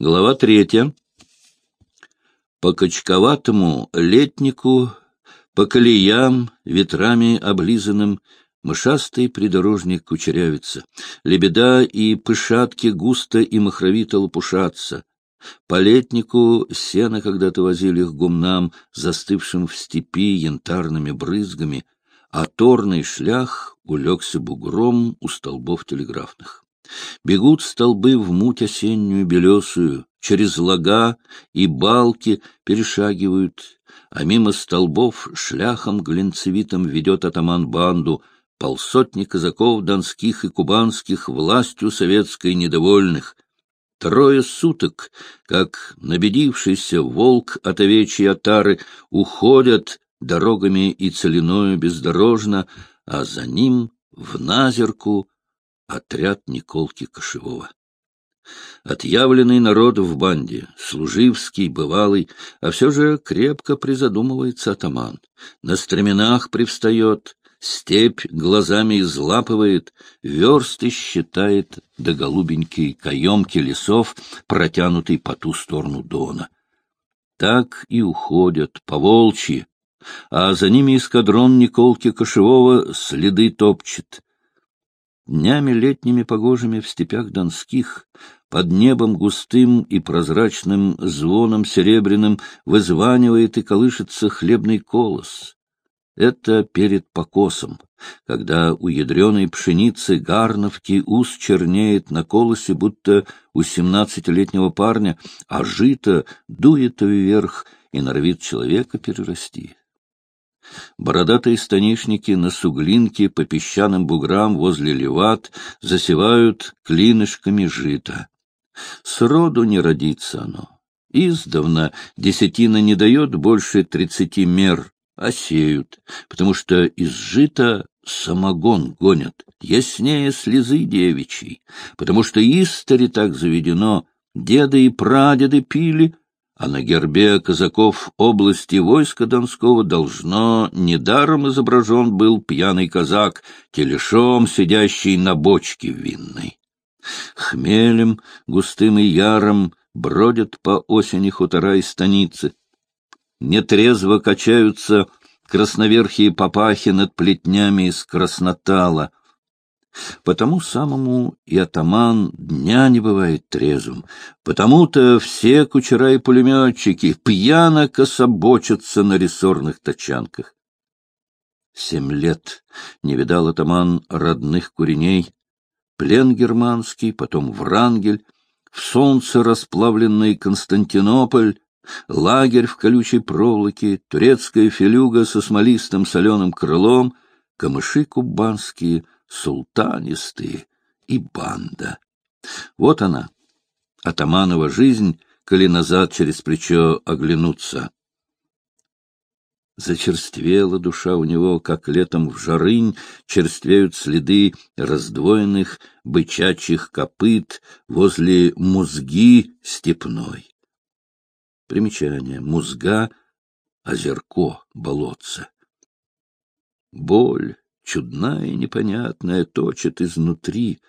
Глава третья. По качковатому летнику, по колеям, ветрами облизанным, мышастый придорожник кучерявится, лебеда и пышатки густо и махровито лопушатся. По летнику сено когда-то возили к гумнам, застывшим в степи янтарными брызгами, а торный шлях улегся бугром у столбов телеграфных. Бегут столбы в муть осеннюю белесую, через лага и балки перешагивают, а мимо столбов шляхом глинцевитым ведет атаман банду, полсотни казаков донских и кубанских властью советской недовольных. Трое суток, как набедившийся волк от овечьей отары, уходят дорогами и целиною бездорожно, а за ним в Назерку отряд Николки Кошевого. Отъявленный народ в банде, служивский, бывалый, а все же крепко призадумывается атаман. На стременах привстает, степь глазами излапывает, версты считает до голубенькой каемки лесов, протянутой по ту сторону Дона. Так и уходят по волчьи, а за ними эскадрон Николки Кошевого следы топчет. Днями летними погожими в степях донских, под небом густым и прозрачным звоном серебряным вызванивает и колышется хлебный колос. Это перед покосом, когда у ядреной пшеницы гарновки ус чернеет на колосе, будто у семнадцатилетнего парня, а жито дует вверх и норовит человека перерасти. Бородатые станишники на суглинке по песчаным буграм возле леват засевают клинышками жита. Сроду не родится оно. Издавна десятина не дает больше тридцати мер, а сеют, потому что из жита самогон гонят, яснее слезы девичьей, потому что истори так заведено, деды и прадеды пили — а на гербе казаков области войска Донского должно недаром изображен был пьяный казак, телешом, сидящий на бочке винной. Хмелем, густым и яром бродят по осени хутора и станицы. Нетрезво качаются красноверхие папахи над плетнями из краснотала — Потому самому и атаман дня не бывает трезвым, потому-то все кучера и пулеметчики пьяно кособочатся на рессорных тачанках. Семь лет не видал атаман родных куреней, плен германский, потом Врангель, в солнце расплавленный Константинополь, лагерь в колючей проволоке, турецкая филюга со смолистым соленым крылом, камыши кубанские — султанистые и банда. Вот она, атаманова жизнь, коли назад через плечо оглянуться. Зачерствела душа у него, как летом в жарынь черствеют следы раздвоенных бычачьих копыт возле музги степной. Примечание. Музга — озерко, болотце. Боль, чудная и непонятная, точит изнутри,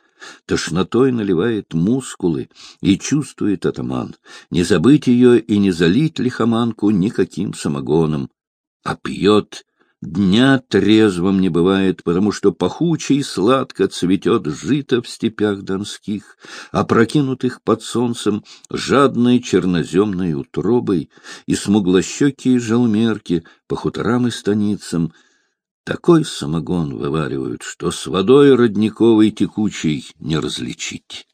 тошнотой наливает мускулы, и чувствует атаман, не забыть ее и не залить лихоманку никаким самогоном, а пьет. Дня трезвым не бывает, потому что пахуче сладко цветет жито в степях донских, опрокинутых под солнцем жадной черноземной утробой, и смуглощекие желмерки по хуторам и станицам такой самогон вываривают, что с водой родниковой текучей не различить.